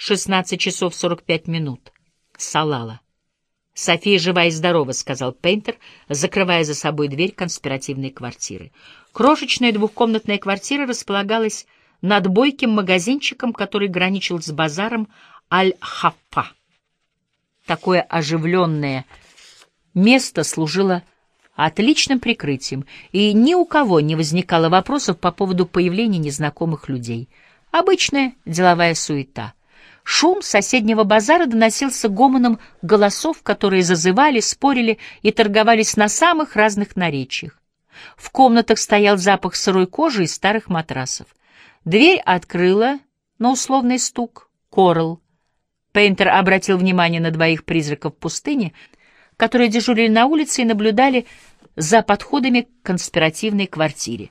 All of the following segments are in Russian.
16 часов 45 минут. Салала. «София жива и здорова», — сказал Пейнтер, закрывая за собой дверь конспиративной квартиры. Крошечная двухкомнатная квартира располагалась над бойким магазинчиком, который граничил с базаром Аль-Хаффа. Такое оживленное место служило отличным прикрытием, и ни у кого не возникало вопросов по поводу появления незнакомых людей. Обычная деловая суета. Шум соседнего базара доносился гомоном голосов, которые зазывали, спорили и торговались на самых разных наречиях. В комнатах стоял запах сырой кожи и старых матрасов. Дверь открыла на условный стук Корл. Пейнтер обратил внимание на двоих призраков пустыни, которые дежурили на улице и наблюдали за подходами к конспиративной квартире.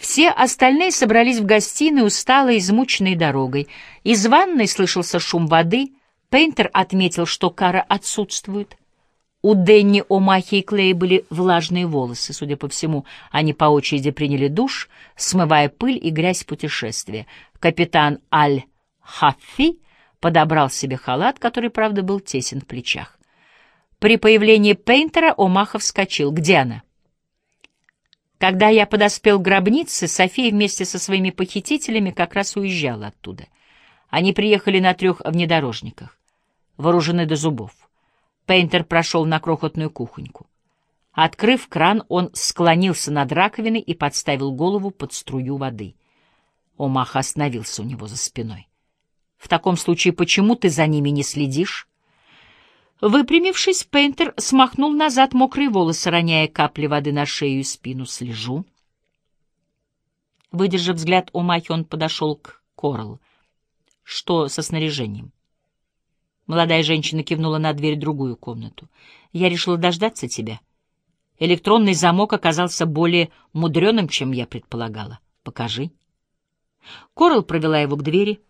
Все остальные собрались в гостиной, усталые, измученные дорогой. Из ванной слышался шум воды. Пейнтер отметил, что Кара отсутствует. У Денни, Омахи и Клея были влажные волосы. Судя по всему, они по очереди приняли душ, смывая пыль и грязь путешествия. Капитан Аль-Хаффи подобрал себе халат, который, правда, был тесен в плечах. При появлении Пейнтера Омаха вскочил. «Где она?» Когда я подоспел к гробнице, София вместе со своими похитителями как раз уезжала оттуда. Они приехали на трех внедорожниках, вооружены до зубов. Пейнтер прошел на крохотную кухоньку. Открыв кран, он склонился над раковиной и подставил голову под струю воды. Омаха остановился у него за спиной. «В таком случае почему ты за ними не следишь?» Выпрямившись, Пейнтер смахнул назад мокрые волосы, роняя капли воды на шею и спину. Слежу. Выдержав взгляд у Махи, он подошел к Корл. Что со снаряжением? Молодая женщина кивнула на дверь другую комнату. Я решила дождаться тебя. Электронный замок оказался более мудреным, чем я предполагала. Покажи. Корл провела его к двери.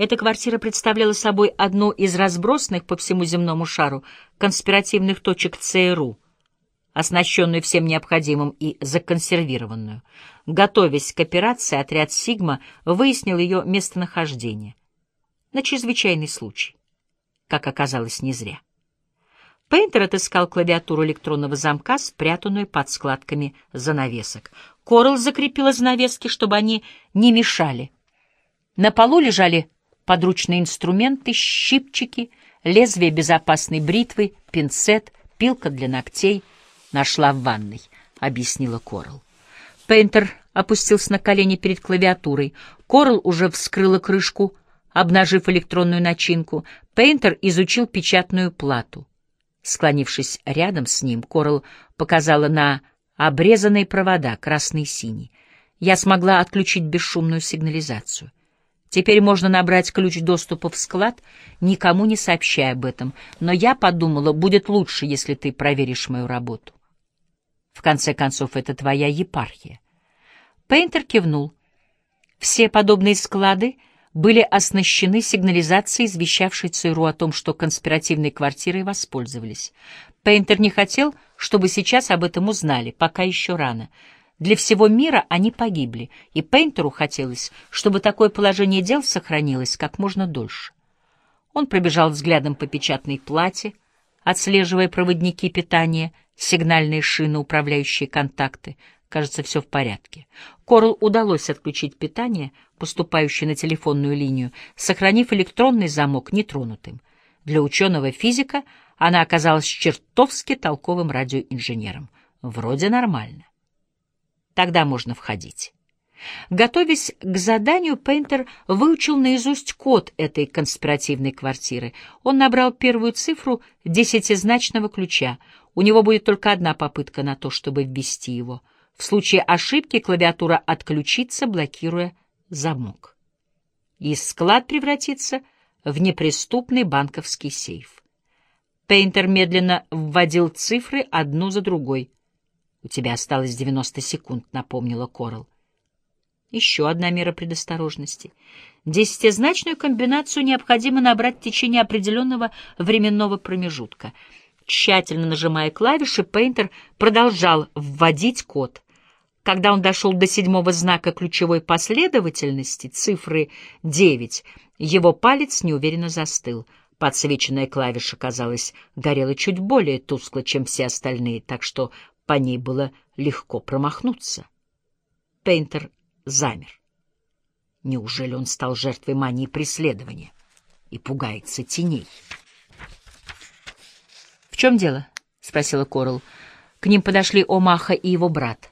Эта квартира представляла собой одну из разбросанных по всему земному шару конспиративных точек ЦРУ, оснащенную всем необходимым и законсервированную. Готовясь к операции, отряд «Сигма» выяснил ее местонахождение. На чрезвычайный случай. Как оказалось, не зря. Пейнтер отыскал клавиатуру электронного замка, спрятанную под складками занавесок. Корл закрепила занавески, чтобы они не мешали. На полу лежали подручные инструменты, щипчики, лезвие безопасной бритвы, пинцет, пилка для ногтей. Нашла в ванной, — объяснила Корл. Пейнтер опустился на колени перед клавиатурой. Корл уже вскрыла крышку, обнажив электронную начинку. Пейнтер изучил печатную плату. Склонившись рядом с ним, Корл показала на обрезанные провода, красный и синий. Я смогла отключить бесшумную сигнализацию. Теперь можно набрать ключ доступа в склад, никому не сообщая об этом. Но я подумала, будет лучше, если ты проверишь мою работу. В конце концов, это твоя епархия. Пейнтер кивнул. Все подобные склады были оснащены сигнализацией, извещавшей ЦРУ о том, что конспиративной квартирой воспользовались. Пейнтер не хотел, чтобы сейчас об этом узнали, пока еще рано — для всего мира они погибли, и Пейнтеру хотелось, чтобы такое положение дел сохранилось как можно дольше. Он пробежал взглядом по печатной плате, отслеживая проводники питания, сигнальные шины, управляющие контакты. Кажется, все в порядке. Корл удалось отключить питание, поступающее на телефонную линию, сохранив электронный замок нетронутым. Для ученого-физика она оказалась чертовски толковым радиоинженером. Вроде нормально. Тогда можно входить. Готовясь к заданию, Пейнтер выучил наизусть код этой конспиративной квартиры. Он набрал первую цифру десятизначного ключа. У него будет только одна попытка на то, чтобы ввести его. В случае ошибки клавиатура отключится, блокируя замок. И склад превратится в неприступный банковский сейф. Пейнтер медленно вводил цифры одну за другой — «У тебя осталось 90 секунд», — напомнила Корал. Еще одна мера предосторожности. Десятизначную комбинацию необходимо набрать в течение определенного временного промежутка. Тщательно нажимая клавиши, Пейнтер продолжал вводить код. Когда он дошел до седьмого знака ключевой последовательности, цифры 9, его палец неуверенно застыл. Подсвеченная клавиша, казалось, горела чуть более тускло, чем все остальные, так что по ней было легко промахнуться. Пейнтер замер. Неужели он стал жертвой мании преследования и пугается теней? — В чем дело? — спросила Корл. К ним подошли Омаха и его брат.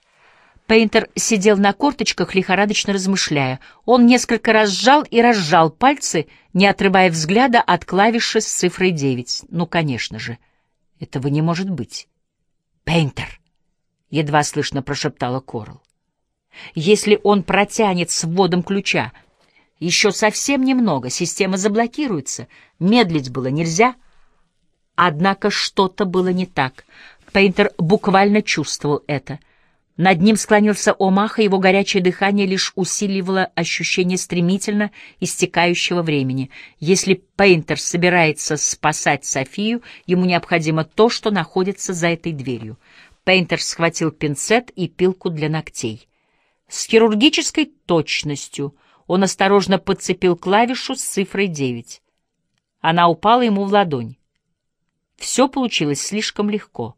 Пейнтер сидел на корточках, лихорадочно размышляя. Он несколько раз сжал и разжал пальцы, не отрывая взгляда от клавиши с цифрой девять. Ну, конечно же, этого не может быть. «Пейнтер!» — едва слышно прошептала Корл. «Если он протянет с вводом ключа, еще совсем немного, система заблокируется. Медлить было нельзя». Однако что-то было не так. Пейнтер буквально чувствовал это — над ним склонился Омаха, его горячее дыхание лишь усиливало ощущение стремительно истекающего времени. Если Пейнтер собирается спасать Софию, ему необходимо то, что находится за этой дверью. Пейнтер схватил пинцет и пилку для ногтей. С хирургической точностью он осторожно подцепил клавишу с цифрой 9. Она упала ему в ладонь. Все получилось слишком легко.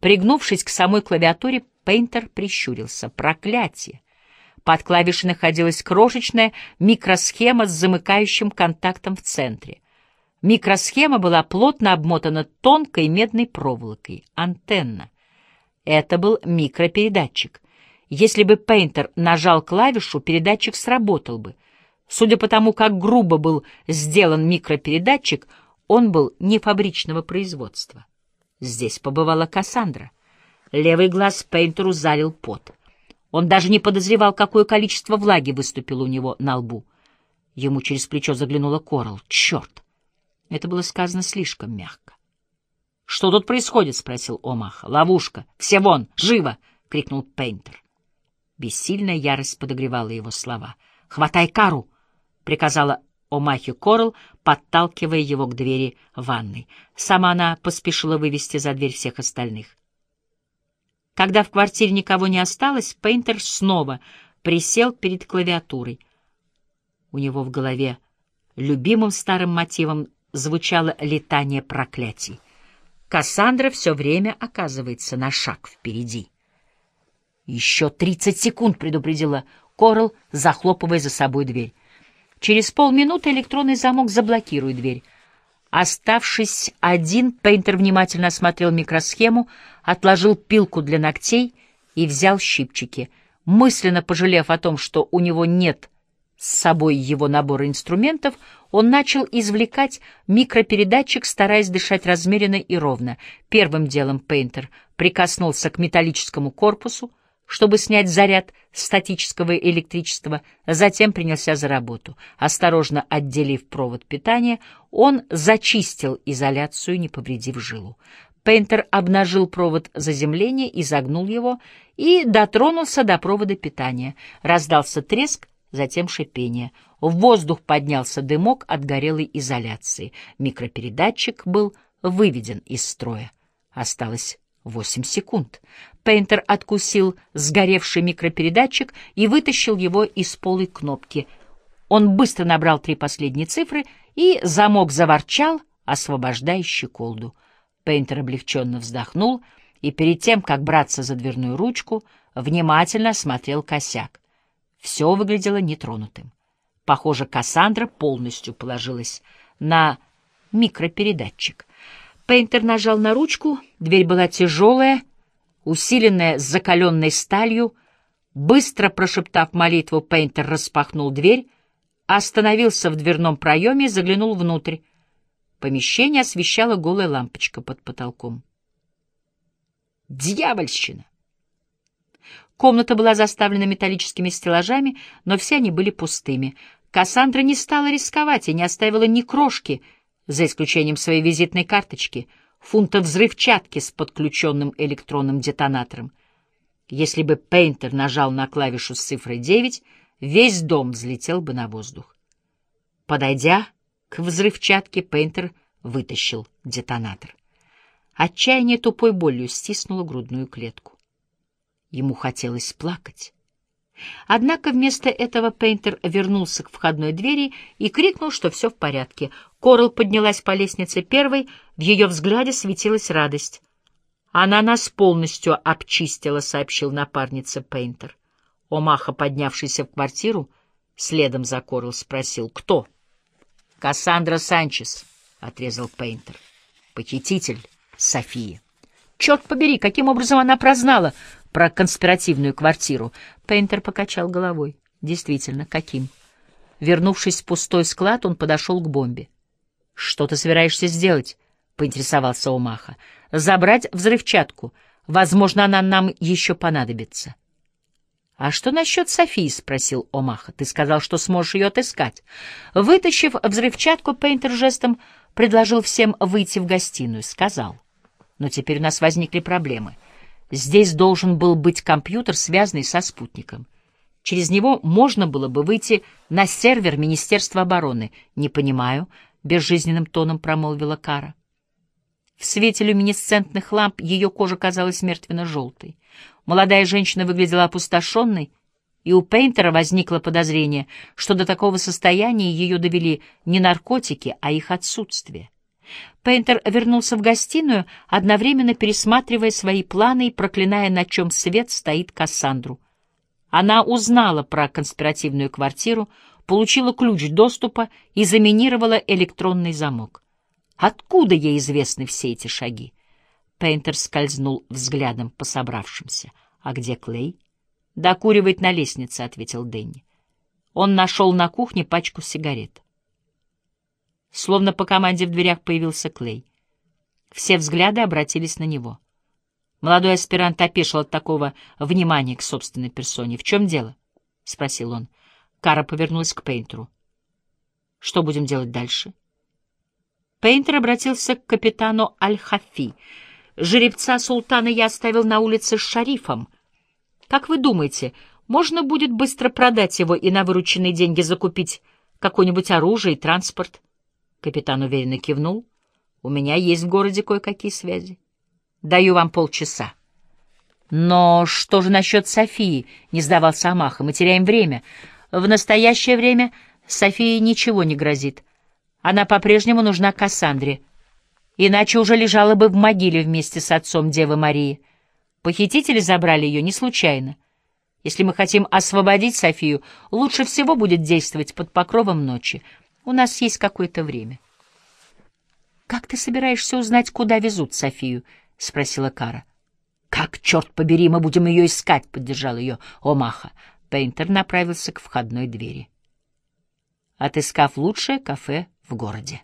Пригнувшись к самой клавиатуре, Пейнтер прищурился. Проклятие! Под клавишей находилась крошечная микросхема с замыкающим контактом в центре. Микросхема была плотно обмотана тонкой медной проволокой. Антенна. Это был микропередатчик. Если бы Пейнтер нажал клавишу, передатчик сработал бы. Судя по тому, как грубо был сделан микропередатчик, он был не фабричного производства. Здесь побывала Кассандра. Левый глаз Пейнтеру залил пот. Он даже не подозревал, какое количество влаги выступило у него на лбу. Ему через плечо заглянула Корал. «Черт!» Это было сказано слишком мягко. «Что тут происходит?» — спросил Омаха. «Ловушка! Все вон! Живо!» — крикнул Пейнтер. Бессильная ярость подогревала его слова. «Хватай кару!» — приказала Омахе Корл, подталкивая его к двери ванной. Сама она поспешила вывести за дверь всех остальных. Когда в квартире никого не осталось, Пейнтер снова присел перед клавиатурой. У него в голове любимым старым мотивом звучало летание проклятий. Кассандра все время оказывается на шаг впереди. «Еще тридцать секунд», — предупредила Корл, захлопывая за собой дверь. Через полминуты электронный замок заблокирует дверь. Оставшись один, Пейнтер внимательно осмотрел микросхему, отложил пилку для ногтей и взял щипчики. Мысленно пожалев о том, что у него нет с собой его набора инструментов, он начал извлекать микропередатчик, стараясь дышать размеренно и ровно. Первым делом Пейнтер прикоснулся к металлическому корпусу, чтобы снять заряд статического электричества, затем принялся за работу. Осторожно отделив провод питания, он зачистил изоляцию, не повредив жилу. Пейнтер обнажил провод заземления, изогнул его и дотронулся до провода питания. Раздался треск, затем шипение. В воздух поднялся дымок от горелой изоляции. Микропередатчик был выведен из строя. Осталось восемь секунд. Пейнтер откусил сгоревший микропередатчик и вытащил его из полой кнопки. Он быстро набрал три последние цифры, и замок заворчал, освобождая щеколду. Пейнтер облегченно вздохнул и перед тем, как браться за дверную ручку, внимательно осмотрел косяк. Все выглядело нетронутым. Похоже, Кассандра полностью положилась на микропередатчик. Пейнтер нажал на ручку, дверь была тяжелая, усиленная закаленной сталью. Быстро прошептав молитву, Пейнтер распахнул дверь, остановился в дверном проеме и заглянул внутрь. Помещение освещала голая лампочка под потолком. Дьявольщина! Комната была заставлена металлическими стеллажами, но все они были пустыми. Кассандра не стала рисковать и не оставила ни крошки — за исключением своей визитной карточки, фунта взрывчатки с подключенным электронным детонатором. Если бы Пейнтер нажал на клавишу с цифрой 9, весь дом взлетел бы на воздух. Подойдя к взрывчатке, Пейнтер вытащил детонатор. Отчаяние тупой болью стиснуло грудную клетку. Ему хотелось плакать. Однако вместо этого Пейнтер вернулся к входной двери и крикнул, что все в порядке. Корл поднялась по лестнице первой, в ее взгляде светилась радость. «Она нас полностью обчистила», — сообщил напарница Пейнтер. Омаха, поднявшийся в квартиру, следом за Корл спросил, «Кто?» «Кассандра Санчес», — отрезал Пейнтер. «Похититель Софии». «Черт побери, каким образом она прознала про конспиративную квартиру?» Пейнтер покачал головой. «Действительно, каким?» Вернувшись в пустой склад, он подошел к бомбе. «Что ты собираешься сделать?» — поинтересовался Омаха. «Забрать взрывчатку. Возможно, она нам еще понадобится». «А что насчет Софии?» — спросил Омаха. «Ты сказал, что сможешь ее отыскать». Вытащив взрывчатку, Пейнтер жестом предложил всем выйти в гостиную. Сказал. «Но теперь у нас возникли проблемы. Здесь должен был быть компьютер, связанный со спутником. Через него можно было бы выйти на сервер Министерства обороны. Не понимаю», — безжизненным тоном промолвила Кара. В свете люминесцентных ламп ее кожа казалась мертвенно-желтой. Молодая женщина выглядела опустошенной, и у Пейнтера возникло подозрение, что до такого состояния ее довели не наркотики, а их отсутствие. Пейнтер вернулся в гостиную, одновременно пересматривая свои планы и проклиная, на чем свет стоит Кассандру. Она узнала про конспиративную квартиру, получила ключ доступа и заминировала электронный замок. Откуда ей известны все эти шаги? Пейнтер скользнул взглядом по собравшимся. «А где Клей?» «Докуривает на лестнице», — ответил Дэнни. Он нашел на кухне пачку сигарет. Словно по команде в дверях появился Клей. Все взгляды обратились на него. Молодой аспирант опешил от такого внимания к собственной персоне. «В чем дело?» — спросил он. Кара повернулась к Пейнтеру. «Что будем делать дальше?» Пейнтер обратился к капитану Аль-Хафи — Жеребца султана я оставил на улице с шарифом. Как вы думаете, можно будет быстро продать его и на вырученные деньги закупить какое-нибудь оружие и транспорт? Капитан уверенно кивнул. У меня есть в городе кое-какие связи. Даю вам полчаса. Но что же насчет Софии? Не сдавался Амаха. Мы теряем время. В настоящее время Софии ничего не грозит. Она по-прежнему нужна Кассандре иначе уже лежала бы в могиле вместе с отцом Девы Марии. Похитители забрали ее не случайно. Если мы хотим освободить Софию, лучше всего будет действовать под покровом ночи. У нас есть какое-то время. — Как ты собираешься узнать, куда везут Софию? — спросила Кара. — Как, черт побери, мы будем ее искать? — поддержал ее Омаха. Пейнтер направился к входной двери. Отыскав лучшее кафе в городе.